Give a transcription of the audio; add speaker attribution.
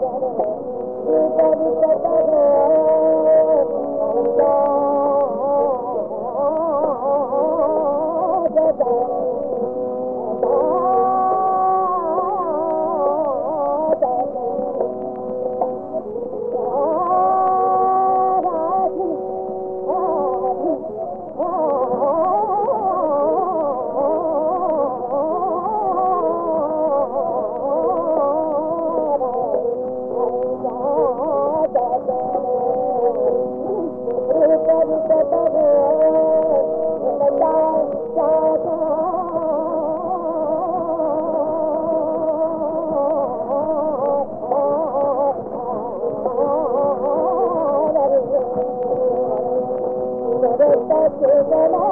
Speaker 1: ਕਰੇ ਤੂੰ ਕਰ ಜಗನಾ